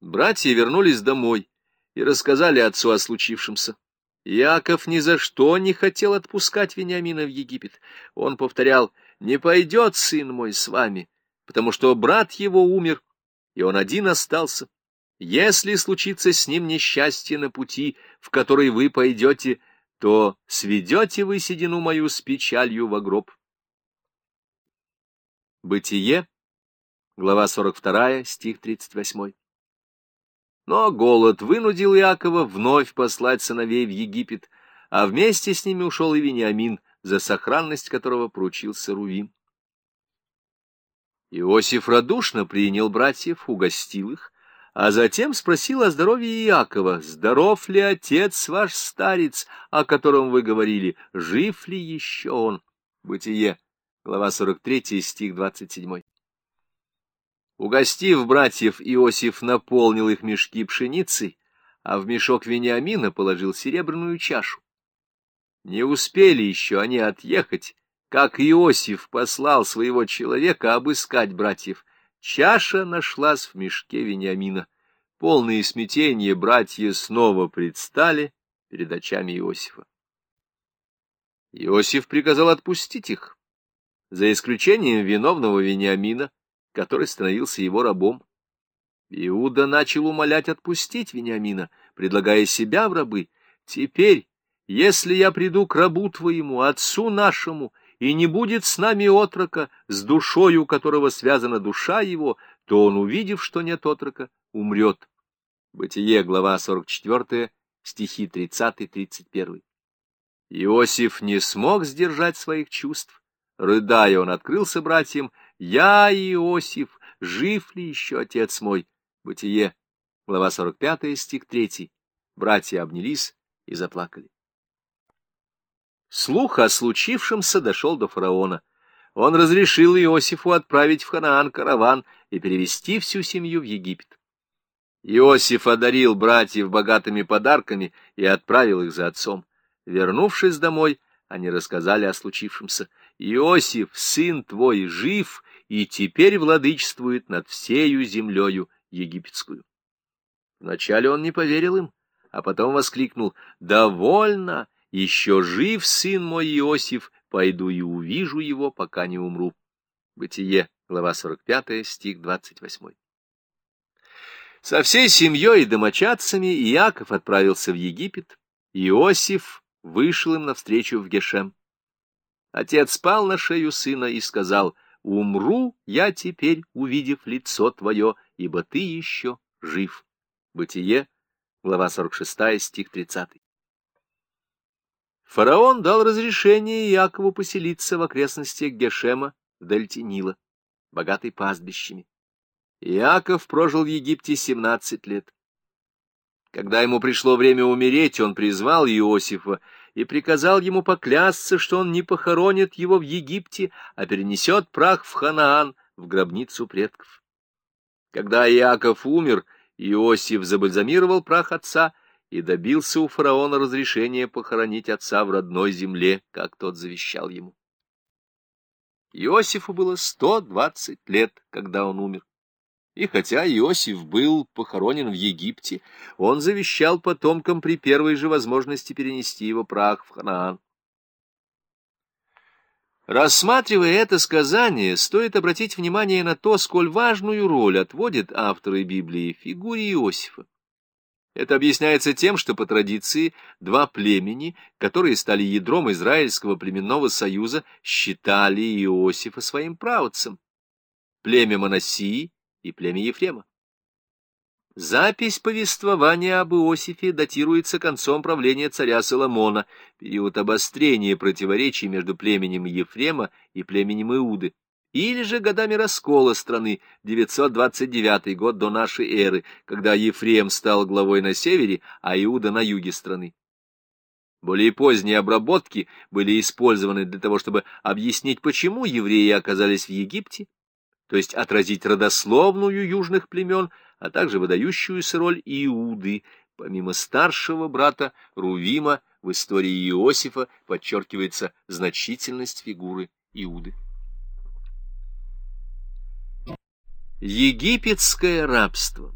Братья вернулись домой и рассказали отцу о случившемся. Яков ни за что не хотел отпускать Вениамина в Египет. Он повторял, «Не пойдет сын мой с вами, потому что брат его умер, и он один остался. Если случится с ним несчастье на пути, в который вы пойдете, то сведете вы седину мою с печалью во гроб». Бытие, глава 42, стих 38. Но голод вынудил Иакова вновь послать сыновей в Египет, а вместе с ними ушел и Вениамин, за сохранность которого поручился Рувим. Иосиф радушно принял братьев, угостил их, а затем спросил о здоровье Иакова, здоров ли отец ваш старец, о котором вы говорили, жив ли еще он? Бытие, глава 43, стих 27. Угостив братьев, Иосиф наполнил их мешки пшеницей, а в мешок Вениамина положил серебряную чашу. Не успели еще они отъехать, как Иосиф послал своего человека обыскать братьев. Чаша нашлась в мешке Вениамина. Полные смятения братья снова предстали перед очами Иосифа. Иосиф приказал отпустить их, за исключением виновного Вениамина, который становился его рабом. Иуда начал умолять отпустить Вениамина, предлагая себя в рабы. «Теперь, если я приду к рабу твоему, отцу нашему, и не будет с нами отрока, с душою которого связана душа его, то он, увидев, что нет отрока, умрет». Бытие, глава 44, стихи 30-31. Иосиф не смог сдержать своих чувств. Рыдая, он открылся братьям, «Я, Иосиф, жив ли еще отец мой?» Бытие, глава 45, стих 3. Братья обнялись и заплакали. Слух о случившемся дошел до фараона. Он разрешил Иосифу отправить в Ханаан караван и перевести всю семью в Египет. Иосиф одарил братьев богатыми подарками и отправил их за отцом. Вернувшись домой, они рассказали о случившемся. «Иосиф, сын твой, жив и теперь владычествует над всею землею египетскую. Вначале он не поверил им, а потом воскликнул «Довольно! Еще жив сын мой Иосиф, пойду и увижу его, пока не умру». Бытие, глава 45, стих 28. Со всей семьей и домочадцами Иаков отправился в Египет. Иосиф вышел им навстречу в Гешем. Отец спал на шею сына и сказал — Умру я теперь, увидев лицо твое, ибо ты еще жив. Бытие, глава 46, стих 30. Фараон дал разрешение Якову поселиться в окрестностях Гешема в дельте Нила, богатой пастбищами. Иаков прожил в Египте 17 лет. Когда ему пришло время умереть, он призвал Иосифа и приказал ему поклясться, что он не похоронит его в Египте, а перенесет прах в Ханаан, в гробницу предков. Когда Иаков умер, Иосиф забальзамировал прах отца и добился у фараона разрешения похоронить отца в родной земле, как тот завещал ему. Иосифу было сто двадцать лет, когда он умер. И хотя Иосиф был похоронен в Египте, он завещал потомкам при первой же возможности перенести его прах в Ханаан. Рассматривая это сказание, стоит обратить внимание на то, сколь важную роль отводят авторы Библии фигуре Иосифа. Это объясняется тем, что по традиции два племени, которые стали ядром Израильского племенного союза, считали Иосифа своим правцем. Племя Моносии и племя Ефрема. Запись повествования об Иосифе датируется концом правления царя Соломона, период обострения противоречий между племенем Ефрема и племенем Иуды, или же годами раскола страны, 929 год до нашей эры, когда Ефрем стал главой на севере, а Иуда на юге страны. Более поздние обработки были использованы для того, чтобы объяснить, почему евреи оказались в Египте, то есть отразить родословную южных племен, а также выдающуюся роль Иуды, помимо старшего брата Рувима, в истории Иосифа подчеркивается значительность фигуры Иуды. Египетское рабство